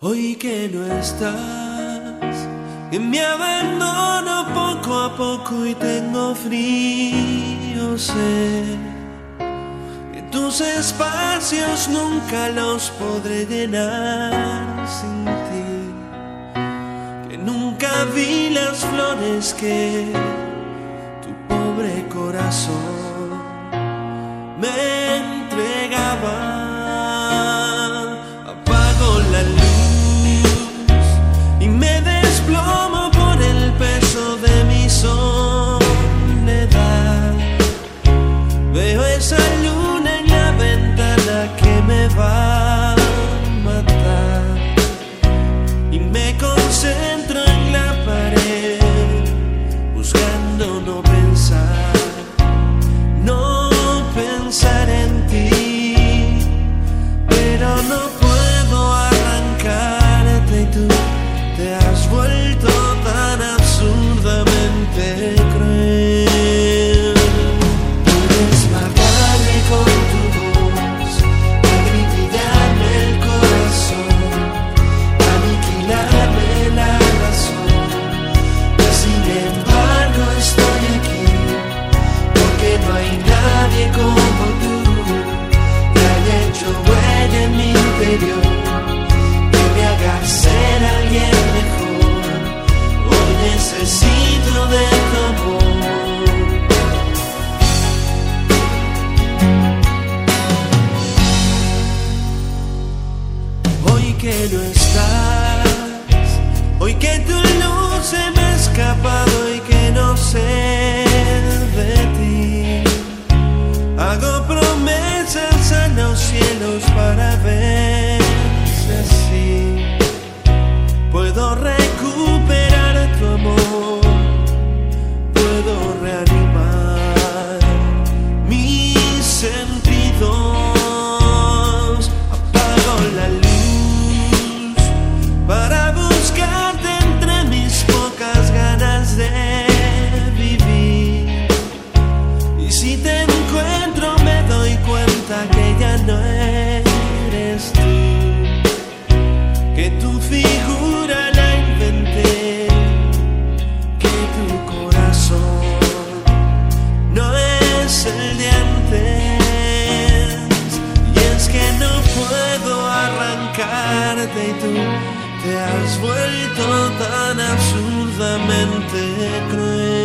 Hoy que no estás, me abandono poco a poco y tengo frío. Sé que tus espacios nunca los podré llenar sin ti. Que nunca vi las flores que tu pobre corazón dos y tú te has vuelto tan absurdamente cruel.